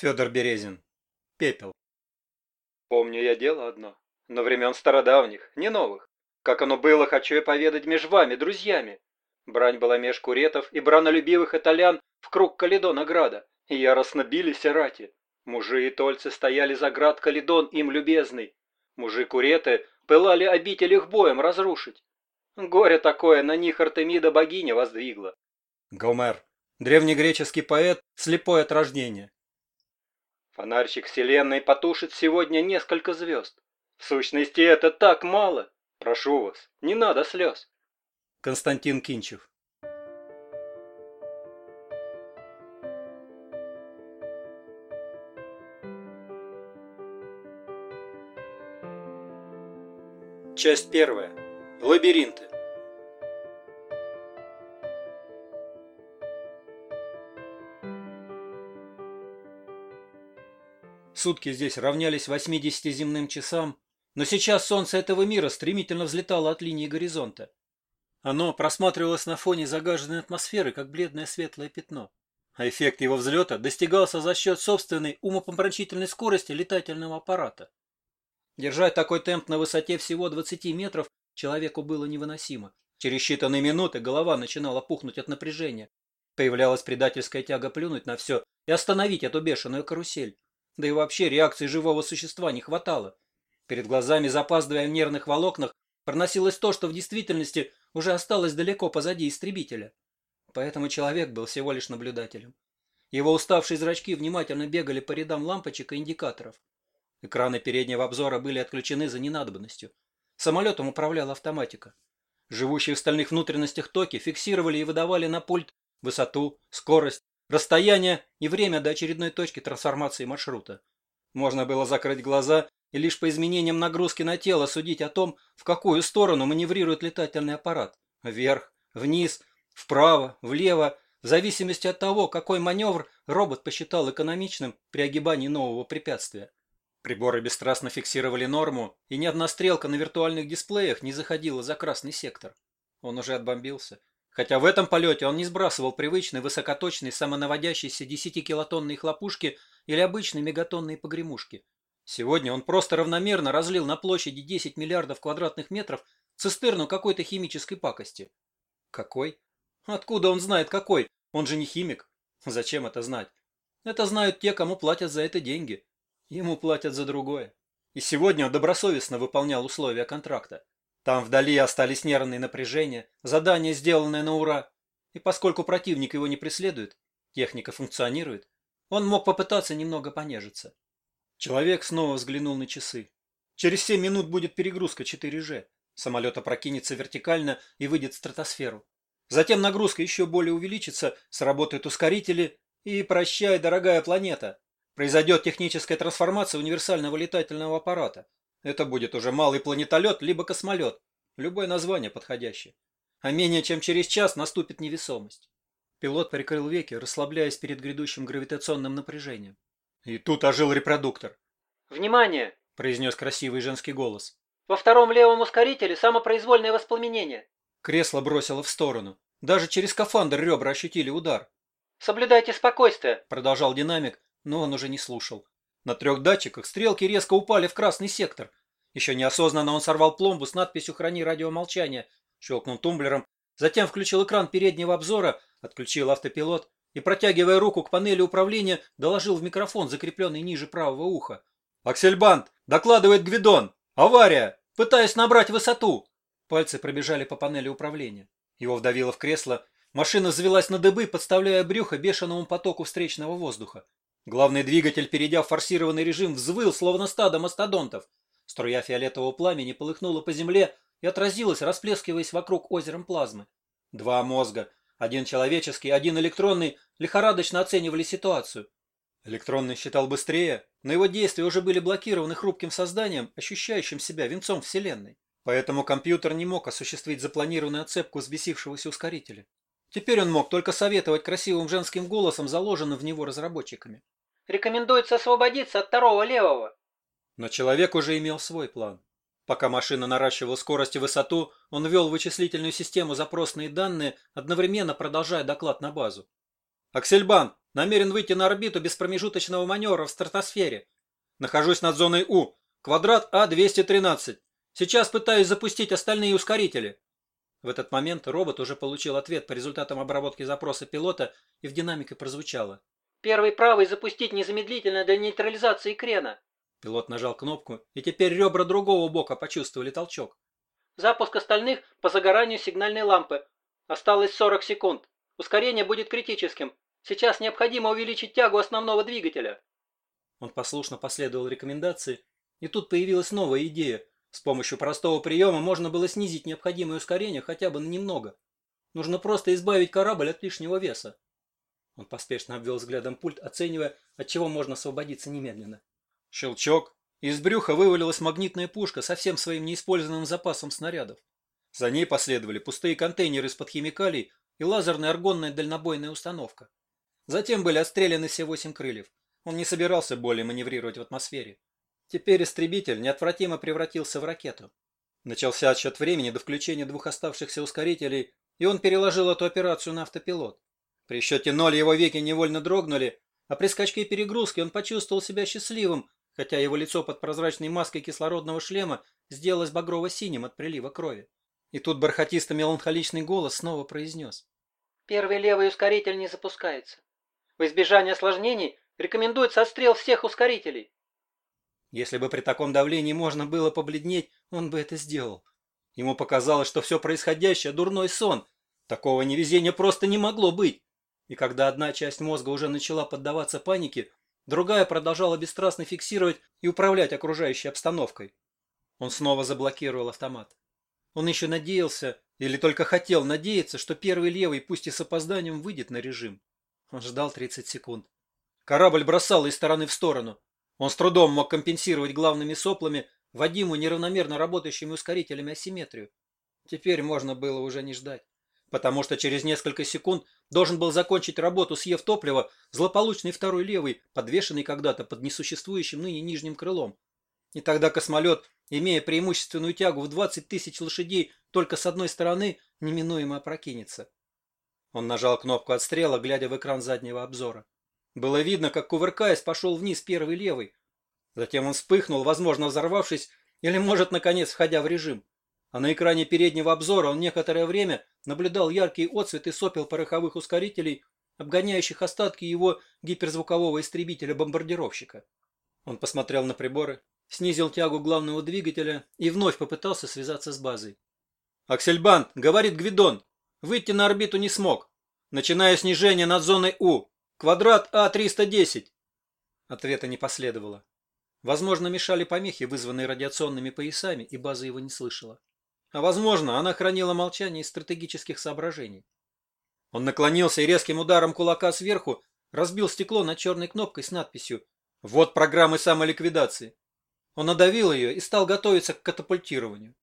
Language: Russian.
Федор Березин. Пепел. Помню я дело одно, но времен стародавних, не новых. Как оно было, хочу я поведать меж вами, друзьями. Брань была меж куретов и бранолюбивых итальян в круг Каледона града, и яростно бились рати. Мужи и тольцы стояли за град Каледон им любезный. Мужи куреты пылали обитель их боем разрушить. Горе такое на них Артемида богиня воздвигла. Гомер. Древнегреческий поэт, слепой от рождения. Фонарщик вселенной потушит сегодня несколько звезд. В сущности, это так мало. Прошу вас, не надо слез. Константин Кинчев. Часть первая. Лабиринты. Сутки здесь равнялись 80 земным часам, но сейчас солнце этого мира стремительно взлетало от линии горизонта. Оно просматривалось на фоне загаженной атмосферы, как бледное светлое пятно. А эффект его взлета достигался за счет собственной умопомрачительной скорости летательного аппарата. Держать такой темп на высоте всего 20 метров человеку было невыносимо. Через считанные минуты голова начинала пухнуть от напряжения. Появлялась предательская тяга плюнуть на все и остановить эту бешеную карусель. Да и вообще реакции живого существа не хватало. Перед глазами, запаздывая в нервных волокнах, проносилось то, что в действительности уже осталось далеко позади истребителя. Поэтому человек был всего лишь наблюдателем. Его уставшие зрачки внимательно бегали по рядам лампочек и индикаторов. Экраны переднего обзора были отключены за ненадобностью. Самолетом управляла автоматика. Живущие в стальных внутренностях токи фиксировали и выдавали на пульт высоту, скорость, расстояние и время до очередной точки трансформации маршрута. Можно было закрыть глаза и лишь по изменениям нагрузки на тело судить о том, в какую сторону маневрирует летательный аппарат. Вверх, вниз, вправо, влево, в зависимости от того, какой маневр робот посчитал экономичным при огибании нового препятствия. Приборы бесстрастно фиксировали норму, и ни одна стрелка на виртуальных дисплеях не заходила за красный сектор. Он уже отбомбился. Хотя в этом полете он не сбрасывал привычной высокоточной самонаводящейся 10-килотонной хлопушки или обычной мегатонной погремушки. Сегодня он просто равномерно разлил на площади 10 миллиардов квадратных метров цистерну какой-то химической пакости. Какой? Откуда он знает какой? Он же не химик. Зачем это знать? Это знают те, кому платят за это деньги. Ему платят за другое. И сегодня он добросовестно выполнял условия контракта. Там вдали остались нервные напряжения, задание, сделанное на ура. И поскольку противник его не преследует, техника функционирует, он мог попытаться немного понежиться. Человек снова взглянул на часы. Через семь минут будет перегрузка 4G. Самолет опрокинется вертикально и выйдет в стратосферу. Затем нагрузка еще более увеличится, сработают ускорители, и прощай, дорогая планета. Произойдет техническая трансформация универсального летательного аппарата. Это будет уже малый планетолет, либо космолет. Любое название подходящее. А менее чем через час наступит невесомость. Пилот прикрыл веки, расслабляясь перед грядущим гравитационным напряжением. И тут ожил репродуктор. «Внимание!» – произнес красивый женский голос. «Во втором левом ускорителе самопроизвольное воспламенение». Кресло бросило в сторону. Даже через скафандр ребра ощутили удар. «Соблюдайте спокойствие», – продолжал динамик, но он уже не слушал. На трех датчиках стрелки резко упали в красный сектор. Еще неосознанно он сорвал пломбу с надписью «Храни радиомолчание», щелкнул тумблером, затем включил экран переднего обзора, отключил автопилот и, протягивая руку к панели управления, доложил в микрофон, закрепленный ниже правого уха. «Аксельбанд! Докладывает Гвидон! Авария! Пытаюсь набрать высоту!» Пальцы пробежали по панели управления. Его вдавило в кресло. Машина взвелась на дыбы, подставляя брюхо бешеному потоку встречного воздуха. Главный двигатель, перейдя в форсированный режим, взвыл, словно стадо мастодонтов. Струя фиолетового пламени полыхнула по земле и отразилась, расплескиваясь вокруг озером плазмы. Два мозга, один человеческий, один электронный, лихорадочно оценивали ситуацию. Электронный считал быстрее, но его действия уже были блокированы хрупким созданием, ощущающим себя венцом Вселенной. Поэтому компьютер не мог осуществить запланированную отцепку взбесившегося ускорителя. Теперь он мог только советовать красивым женским голосом, заложенным в него разработчиками. Рекомендуется освободиться от второго левого. Но человек уже имел свой план. Пока машина наращивала скорость и высоту, он ввел в вычислительную систему запросные данные, одновременно продолжая доклад на базу. «Аксельбан, Намерен выйти на орбиту без промежуточного маневра в стратосфере. Нахожусь над зоной У. Квадрат А-213. Сейчас пытаюсь запустить остальные ускорители. В этот момент робот уже получил ответ по результатам обработки запроса пилота и в динамике прозвучало. «Первый правый запустить незамедлительно для нейтрализации крена». Пилот нажал кнопку, и теперь ребра другого бока почувствовали толчок. «Запуск остальных по загоранию сигнальной лампы. Осталось 40 секунд. Ускорение будет критическим. Сейчас необходимо увеличить тягу основного двигателя». Он послушно последовал рекомендации, и тут появилась новая идея. С помощью простого приема можно было снизить необходимое ускорение хотя бы на немного. Нужно просто избавить корабль от лишнего веса. Он поспешно обвел взглядом пульт, оценивая, от чего можно освободиться немедленно. Щелчок. Из брюха вывалилась магнитная пушка со всем своим неиспользованным запасом снарядов. За ней последовали пустые контейнеры из-под химикалий и лазерная аргонная дальнобойная установка. Затем были отстреляны все восемь крыльев. Он не собирался более маневрировать в атмосфере. Теперь истребитель неотвратимо превратился в ракету. Начался отсчет времени до включения двух оставшихся ускорителей, и он переложил эту операцию на автопилот. При счете ноль его веки невольно дрогнули, а при скачке перегрузки он почувствовал себя счастливым, хотя его лицо под прозрачной маской кислородного шлема сделалось багрово-синим от прилива крови. И тут бархатисто-меланхоличный голос снова произнес. «Первый левый ускоритель не запускается. В избежание осложнений рекомендуется отстрел всех ускорителей». Если бы при таком давлении можно было побледнеть, он бы это сделал. Ему показалось, что все происходящее – дурной сон. Такого невезения просто не могло быть. И когда одна часть мозга уже начала поддаваться панике, другая продолжала бесстрастно фиксировать и управлять окружающей обстановкой. Он снова заблокировал автомат. Он еще надеялся, или только хотел надеяться, что первый левый, пусть и с опозданием, выйдет на режим. Он ждал 30 секунд. Корабль бросал из стороны в сторону. Он с трудом мог компенсировать главными соплами Вадиму неравномерно работающими ускорителями асимметрию. Теперь можно было уже не ждать, потому что через несколько секунд должен был закончить работу, съев топливо, злополучный второй левый, подвешенный когда-то под несуществующим ныне нижним крылом. И тогда космолет, имея преимущественную тягу в 20 тысяч лошадей только с одной стороны, неминуемо опрокинется. Он нажал кнопку отстрела, глядя в экран заднего обзора. Было видно, как, кувыркаясь, пошел вниз первый левый. Затем он вспыхнул, возможно, взорвавшись, или, может, наконец, входя в режим. А на экране переднего обзора он некоторое время наблюдал яркие отцветы сопел пороховых ускорителей, обгоняющих остатки его гиперзвукового истребителя-бомбардировщика. Он посмотрел на приборы, снизил тягу главного двигателя и вновь попытался связаться с базой. «Аксельбанд, — говорит Гвидон, — выйти на орбиту не смог. Начиная снижение над зоной У. Квадрат А-310!» Ответа не последовало. Возможно, мешали помехи, вызванные радиационными поясами, и база его не слышала. А возможно, она хранила молчание из стратегических соображений. Он наклонился и резким ударом кулака сверху разбил стекло над черной кнопкой с надписью «Вот программы самоликвидации». Он надавил ее и стал готовиться к катапультированию.